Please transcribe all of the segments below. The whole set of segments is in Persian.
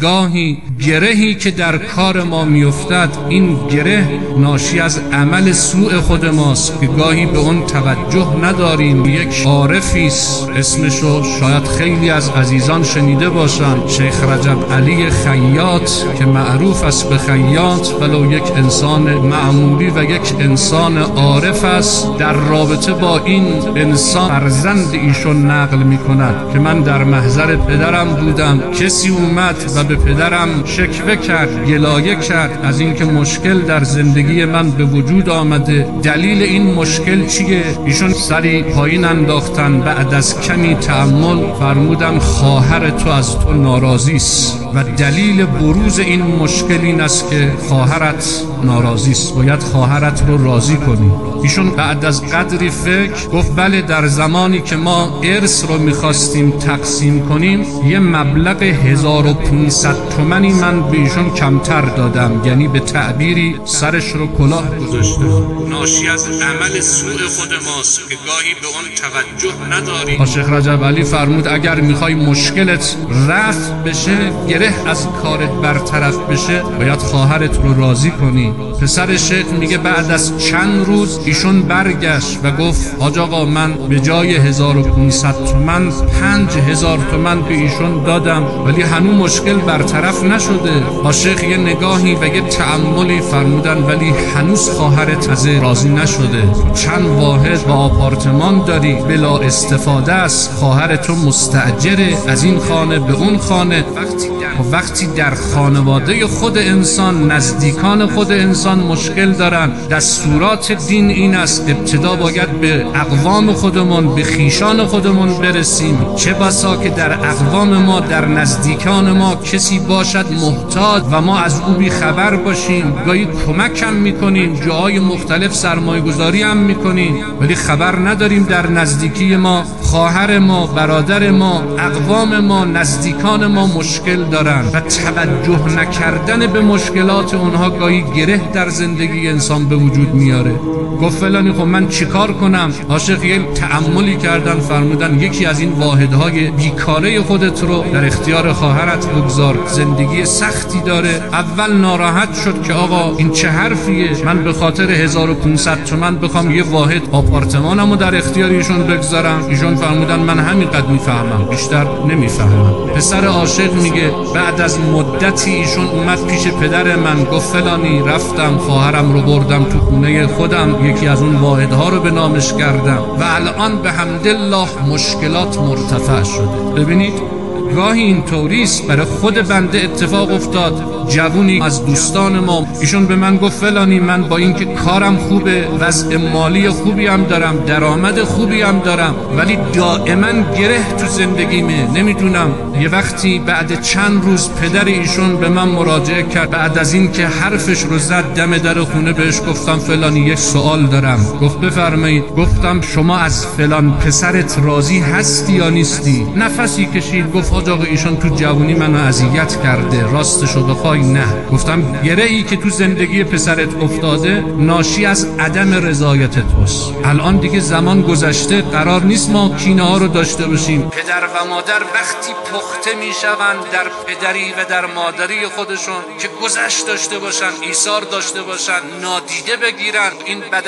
گاهی گرهی که در کار ما میافتد این گره ناشی از عمل سوء خود ماست. که گاهی به اون توجه نداریم. یک عارفی است. اسمشو شاید خیلی از عزیزان شنیده باشند. شیخ رجب علی خیاط که معروف است به خیاط ولو یک انسان معمولی و یک انسان عارف است. در رابطه با این انسان فرزند ایشون نقل می کند که من در محضر پدرم بودم. کسی اومد و به پدرم شکوه کرد گلایه کرد از اینکه مشکل در زندگی من به وجود آمده. دلیل این مشکل چیه؟ ایشون سری پایین انداختن بعد از کمی تعمل فرمودن خواهر تو از تو ناراضی است و دلیل بروز این مشکل این است که خواهرت ناراضی است باید خواهرت رو راضی کنی. ایشون بعد از قدری فکر گفت بله در زمانی که ما ارث رو می‌خواستیم تقسیم کنیم یه مبلغ 1500 تومنی من به ایشون کمتر دادم یعنی به تعبیری سرش رو کلاه گذاشته ناشی از عمل سوء خود ماست که گاهی به اون توجه نداریم شیخ رجب علی فرمود اگر می‌خوای مشکلت رفت بشه گره از کارت برطرف بشه باید خواهرت رو راضی کنی. پسر شیخ میگه بعد از چند روز ایشون برگشت و گفت حاج آقا من به جای 1500 تومن 5000 تومن به ایشون دادم ولی هنوز مشکل برطرف نشده. شیخ یه نگاهی و یه تعملی فرمودن ولی هنوز خواهرت از راضی نشده. چند واحد و آپارتمان داری بلا استفاده است. خواهر تو مستعجره از این خانه به اون خانه. وقتی وقتی در خانواده خود انسان نزدیکان خود انسان مشکل دارن دستورات دین این است ابتدا باید به اقوام خودمون به خیشان خودمون برسیم. چه بسا که در اقوام ما در نزدیکان ما کسی باشد محتاج و ما از او بی خبر باشیم. گاهی کمک هم می‌کنیم جاهای مختلف سرمایه گذاری هم می‌کنیم. ولی خبر نداریم در نزدیکی ما خواهر ما برادر ما اقوام ما نزدیکان ما مشکل دارن. و توجه نکردن به مشکلات اونها گاهی گره در زندگی انسان به وجود میاره. گفت فلانی خب من چیکار کنم؟ عاشق یه تعملی کردن فرمودن یکی از این واحدهای بیکاره خودت رو در اختیار خواهرت بگذار. زندگی سختی داره. اول ناراحت شد که آقا این چه حرفیه؟ من به خاطر 1500 تومن بخوام یه واحد آپارتمانمو در اختیار ایشون بگذارم. ایشون فرمودن من همینقدر می‌فهمم. بیشتر نمی‌فهمم. پسر عاشق میگه بعد از مدتی ایشون اومد پیش پدر من گفت فلانی رفتم خواهرم رو بردم تو خونه خودم یکی از اون واحدها رو به نامش کردم. و الان به حمدالله مشکلات مرتفع شده. ببینید گاهی این توریست برای خود بنده اتفاق افتاد. جوونی از دوستان ما. ایشون به من گفت فلانی من با اینکه کارم خوبه وضع مالی خوبی هم دارم درآمد خوبی هم دارم ولی دائما گره تو زندگیمه. نمی‌دونم. یه وقتی بعد چند روز پدر ایشون به من مراجعه کرد. بعد از اینکه حرفش رو زد دم در خونه بهش گفتم فلانی یک سوال دارم. گفت بفرمایید. گفتم شما از فلان پسرت راضی هستی یا نیستی؟ نفسی کشید گفت آقا ایشون تو جوونی منو اذیت کرده راستشو بخوای نه. گفتم گره ای که تو زندگی پسرت افتاده ناشی از عدم رضایت توست الان دیگه زمان گذشته قرار نیست ما کینه ها رو داشته باشیم. پدر و مادر وقتی پخته می‌شوند در پدری و در مادری خودشون که گذشت داشته باشن ایثار داشته باشن نادیده بگیرن این بد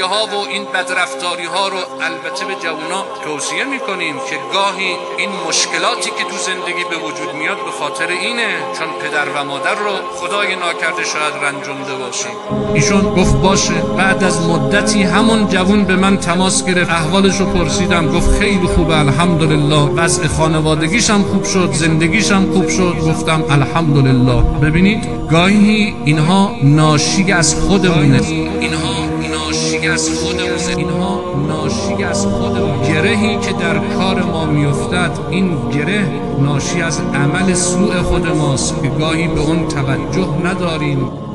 ها و این بد رفتاری ها رو البته به جوونا توصیه می‌کنیم که گاهی این مشکلاتی که تو زندگی به وجود میاد به خاطر اینه چون پدر و مادر رو خدای ناکرده شاید رنجونده باشیم ایشون گفت باشه بعد از مدتی همون جوون به من تماس گرفت. احوالش رو پرسیدم گفت خیلی خوبه الحمدلله. وضع خانوادگیشم خوب شد زندگیشم خوب شد. گفتم الحمدلله. ببینید گاهی اینها ناشی از خودمونه. اینها از خودمونه اینها ناشی از خودمون گرهی که در کار ما میافتد این گره ناشی از عمل سوء خود ماست که گاهی به اون توجه نداریم.